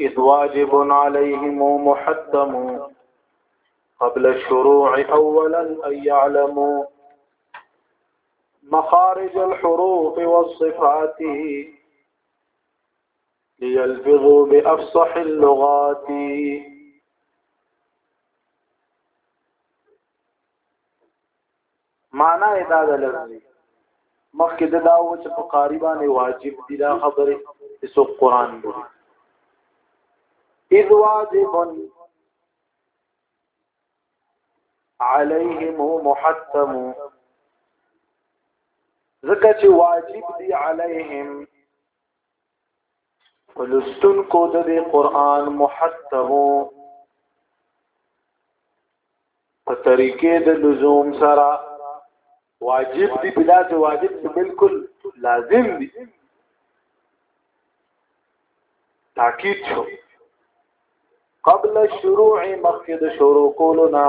إذ واجب عليهم محتم قبل الشروع أولا أن يعلموا مخارج الحروف والصفات ليلفظوا بأفصح اللغات معنا یې دا ده لږه مخکې د دا و چې په قاری باندې واجب دي دا خبره چې سو قران دی اذ واجب عليهم محتم ځکه چې واجب دي عليهم ولستون کو د دې قران محتمو په طریقې د لزوم سره واجب دي بلا چې واجب دي بالکل لازم دي تاکید شو قبل الشروع مخکې د شروع کولو نه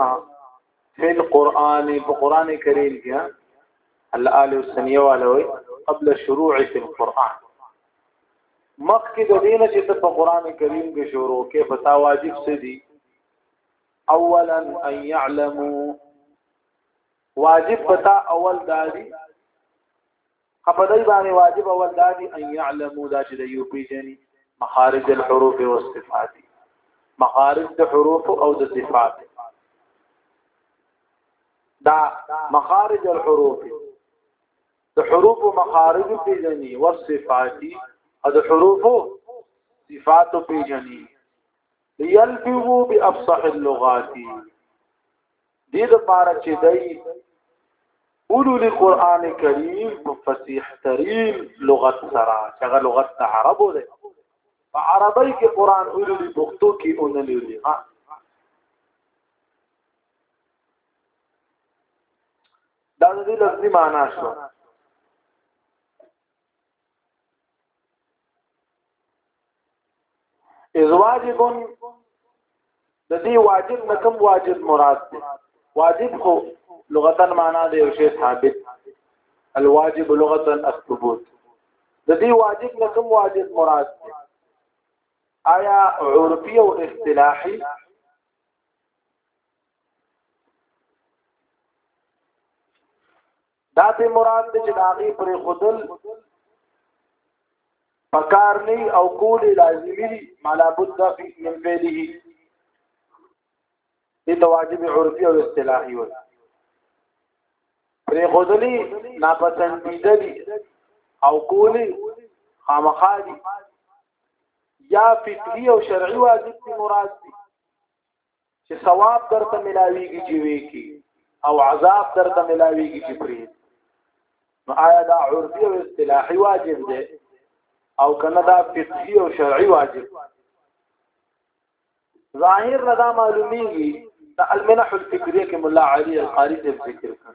فی القرآن په قرآن کریم کې الآل السنیه والوی قبل شروع فی القرآن مخکې د دین چې ته په قرآن کریم کې شروع کې فتا واجب څه دي اولا ان يعلموا واجب پتا اول داری خپدای باندې واجب اول دا دي ان يعلموا دا چې د یو پیژني مخارج الحروف او صفات مخارج د حروف او د صفات دا مخارج الحروف د حروف او مخارج پیژني او صفات او د حروف او صفات پیژني ليلفظوا بافصح اللغات دې لپاره چې دای اولول قران کریم په فصیح ترین لغت سره چې هغه لغت ته عربو ده په عربی کې قران اولول پښتو کې اونلولي ها دا د دې لفظي معنا شو از واجب د دې واجب نه کوم واجب مراد دی واجب خو لغتا معنا دی او شی ثابت الواجب لغتا الثبوت د دې واجب نه کوم واجب مراد دی آیا عرفي او اصطلاحي دا به مراد د چې داغي پر خودل پکار نه او کول لازمي دي مالا بد فی من فعله دې واجب عرفي او اصطلاحي وي پر خودلی ناپسندیده دي او کول خامخا دي یا فطری او شرعي واجب دي مراد دي چې ثواب درته ملاويږي چې وی کی او عذاب درته ملاويږي چې پری نو آیا دا عرفي او اصطلاحي واجب دی او کنه دا فقهي او شرعي واجب ظاهر نه دا معلومیږي دا المنح الفکریه کې مولا علي القاری دې ذکر کړ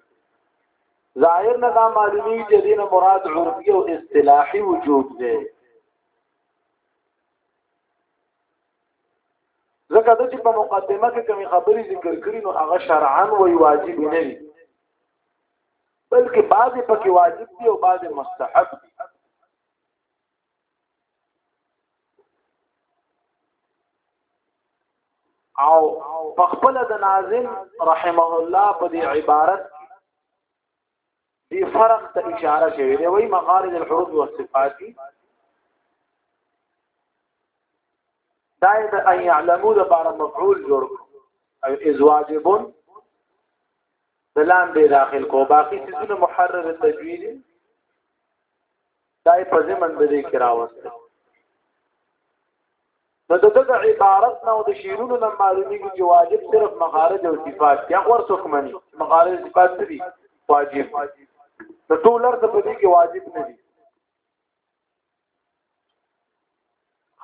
ظاهر نه دا معلومیږي چې دینه مراد عرفي او اصطلاحي وجود دی ځکه د چې په مقدمه کې کومې خبرې ذکر کړي نو هغه شرعاً وی واجب نه دي بلکې بعضې پکې واجب دي او بعضې مستحب دي او په خپل د ناظم رحمه الله په دې عبارت دی فرق ته اشاره شوی دی وای مخارج الحروف والصفات دایته ان يعلمو د بار مفعول جوړ او ازواجب دلان به داخل کو باقی سيزونه محرر تجوید دای په زمن د دې کراوسته نو د دغه عبارت نه او د شیرونو نه معلومیږي چې واجب صرف مخارج او صفات یا ور څوک مني مخارج صفات دي واجب د ټول ارته په دې کې واجب نه دي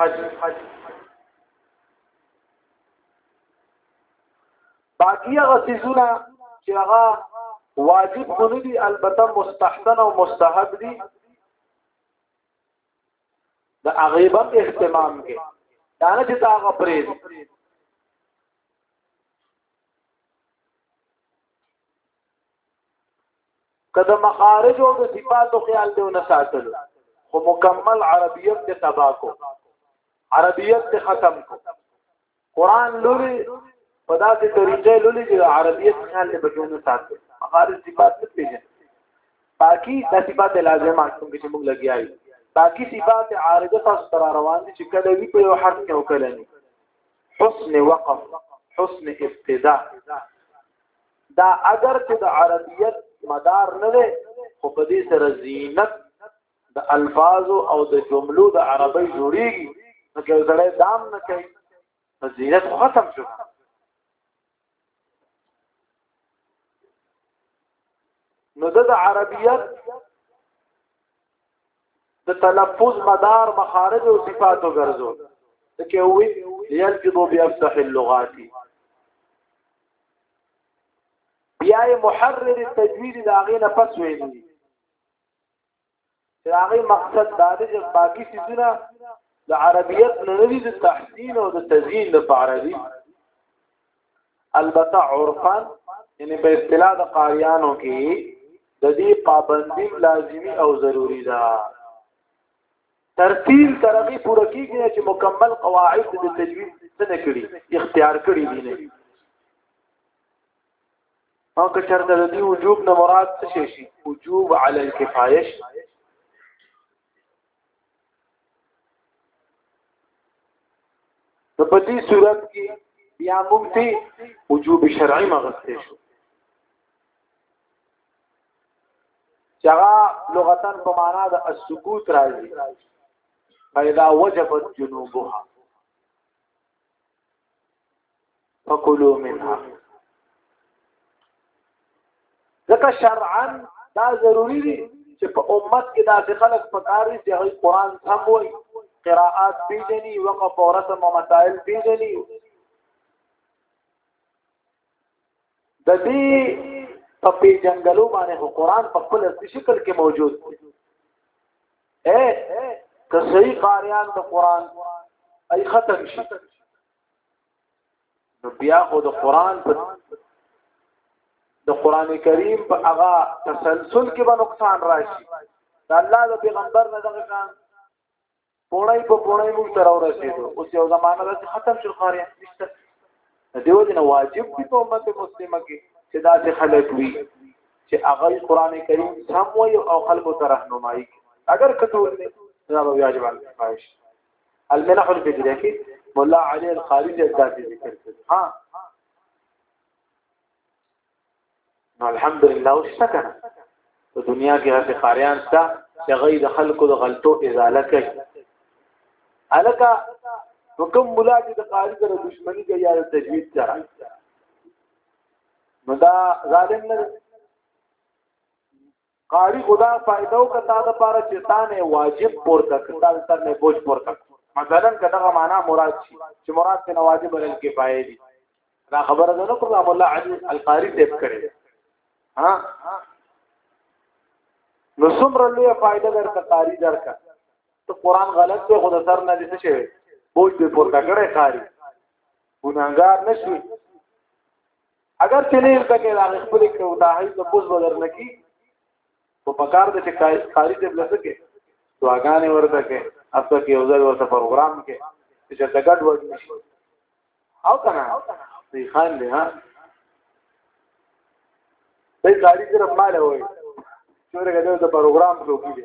حج حج باقی هغه سيزونه چې هغه واجب نه دي البته مستحسن او مستحب دي د هغه په اهتمام کې دا نه چې تا هغه پرې کله مخارج او د صفاتو خیال دی نه ساتل خو مکمل عربیت ته تبا کو عربیت ته ختم کو قران لولي په داسې طریقې لولي چې عربیت خیال له بجونه ساتي مخارج صفات نه پیژني باقی د صفات لازمه کوم چې موږ لګیایو باقی صفات عارضه تاسو تر روان دي چې کله وی په یو حرف کې وکړني حسن وقف حسن ابتداء دا اگر چې د عربیت مدار نه وي خو په دې سره زینت د الفاظ او د جملو د عربی جوړیږي نو که زړه دام نه کوي فضیلت ختم شو نو د عربیت د تلفظ مدار مخارج او صفات وګرځو ځکه وی یلفظ بیفصح اللغات بیا محرر التجوید دا غینه پس ویلی چې هغه مقصد دا دی چې باقي سيزونه د عربيت نه لري د تحسين او د تزيين لپاره دي البته عرفا یعنی په اصطلاح د قاریانو کې د دې پابندی لازمی او ضروری ده ترتیل ترغی پوره کیږي چې مکمل قواعد د تجوید څخه کړي اختیار کړي دي نه او که چرته د دې وجوب نه مراد څه شي شي وجوب علی الکفایه شي په دې صورت کې بیا موږ ته وجوب شرعي مغسته شو چغا لغتا په معنا د السکوت راځي پیدا وجبت جنوبها فکلوا منها ځکه شرعا دا ضروری دی چې په امت کې داسې خلک پکاري چې هغه قران سم وایي قراءات پیژني وقف او رسم او مسائل پیژني د دې په پیجنګلو باندې خو قران په خپل شکل کې موجود دی اے که صحیح قاریان د قران ای ختم شي نو بیا خو د قران په د قران کریم په هغه تسلسل کې به نقصان راشي د الله د پیغمبر نه دغه کان پوړای په پوړای موږ تر ورسېدو اوس یو زمانه راځي ختم شو خاریا نشته دیو جن واجب دی په امت مسلمه کې چې دا چې خلک وي چې هغه قران کریم سم وي او خلکو ته راهنمایي اگر کټول نه دا به واجب علی خواهش المنح الفجریه کې مولا علی الخارجی ذاتي ذکر کړ ها نو الحمدلله او شته کنه په دنیا کې هغه قاریان شته چې غي د خلکو د غلطو ازاله کوي الکه حکم مولا چې د قاری سره دښمنی کوي یا تجوید سره نو دا ظالم نه قاری خدا فائدو کتا د پاره چې تا نه واجب پورته کتل تر نه بوج پورته مثلا کداغه معنا مراد شي چې مراد ته واجب ورل کې پایې دي دا خبره ده نو پر مولا علي القاری تیپ کړي ها نو څومره لوی فائدہ درته قاری درکا ته قران غلط ته خود سر نه دي څه شي بوج به پورته کړي قاری ګناګار نشوي اگر چې نه زده کې دا خپل کو دا هي د پوز بدر نه کی په پکار د چې قاری دې بلته کې دعاګانې ورته کې اته کې یو ځل ورته پروګرام کې چې د ګډ وډ نشي او کنه دی خان دی ها دې قاری صرف مال وای چې ورګه د پروګرام کې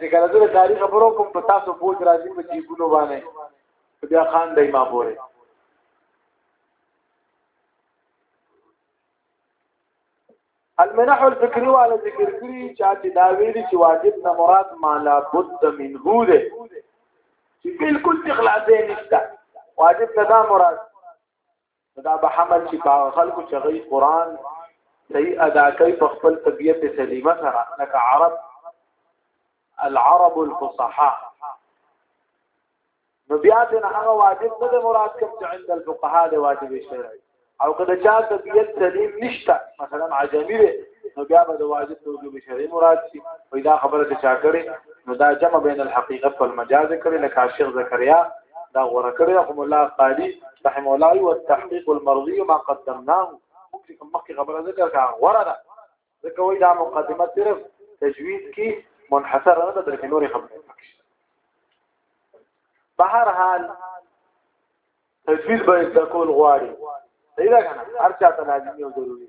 چې کله زه کاری خبرو کوم په تاسو بوج راځي په جیبونو باندې بیا خان دای ما پوره المنح الفکری والا ذکر کری چا چې دا ویلي چې واجب نه مراد ما لا بد منه ده چې بالکل تخلاصې نشته واجب نه دا مراد دا به حمل چې په خلکو چې غي قران صحیح ادا کوي په خپل طبيعت سلیمه سره لکه عرب العرب الفصحاء نو بیا د هغه واجب نه د مراد کوم چې عند الفقهاء د واجب شرعي او کله چا طبيعت سلیم نشته مثلا عجمی وي نو بیا به د واجب د وجوب شرعي مراد شي پیدا خبره چې چا کړي نو دا جمع بین الحقیقت والمجاز کړي لکه شیخ زکریا دا غوړه کړي خو مولا قالی رحم الله او التحقیق المرضی ما قدمناه ممکن مخکې خبره ذکر کا غوړه ده ځکه وای دا مقدمه صرف تجوید کی منحصر نه ده کې نور خبره په هر حال تجوید به د کول غواړي صحیح ده کنه هر چا ته لازمي او ضروري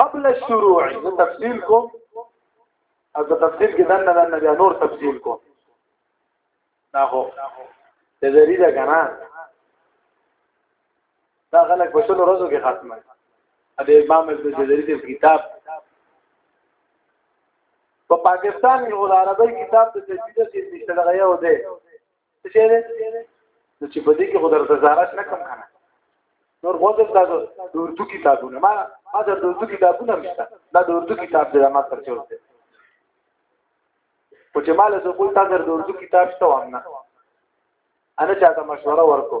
قبل الشروع تفصيل کو او د تفصیل کې دنه دنه بیا نور تفصیل کو دا هو د ذری دا کنه دا غلط په شلو ورځو کې ختمه د امام ابن جزری د کتاب په پاکستان کې ول عربی کتاب د تجدید کې نشته غیا و دی څه دی نو چې په دې کې خو در زارت نه کم کنه نور غوځل دا د اردو کتابونه ما ما د اردو کتابونه مشته دا د اردو کتاب دی ما تر چور دی په چې مال زه خپل تا در د اردو کتاب شته وام نه انا چاته مشوره ورکو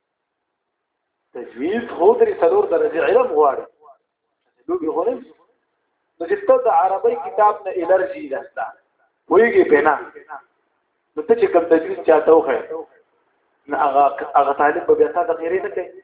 تجوید هو درې څلور درجه علم غواړي لوګي غواړي نو چې ته د عربی کتاب نه الرجی ده ویږي پینا نو ته چې کوم تجوید چاته وخه نه هغه هغه طالب به بیا تا د غیرې نه کوي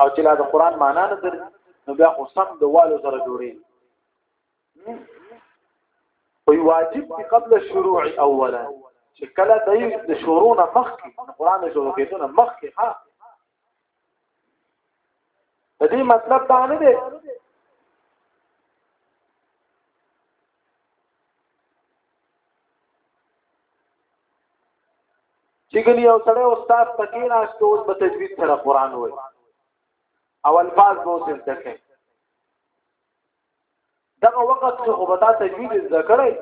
او چې لا د قران معنا نه درې نو بیا خو سم د والو سره جوړي وي واجب دی قبل الشروع اولا چې کله د د شروع نه مخکې قران د شروع کېدو نه مخکې ها د دې مطلب دا نه دی چې ګنې یو سړی استاد پکې ناشته اوس په تجوید سره قران وای او الفاظ مو سم تکه دغه وخت کې خو بتا تجوید ذکرای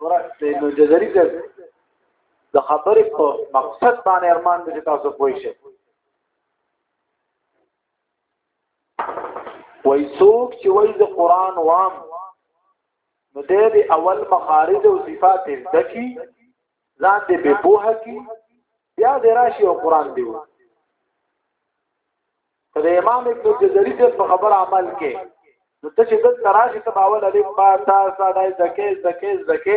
ورته نو جزري د خبرې په مقصد باندې ارمان دې تاسو پوي شئ وای څوک چې وای د قران وام نو دې دې اول مخارج او صفات زده کی ځان دې به پوه کی بیا دې راشي او قران دی و ته امام ابن جزری دې په خبر عمل کې نو ته چې دل تراشي ته باول علی با تا ساده زکه زکه زکه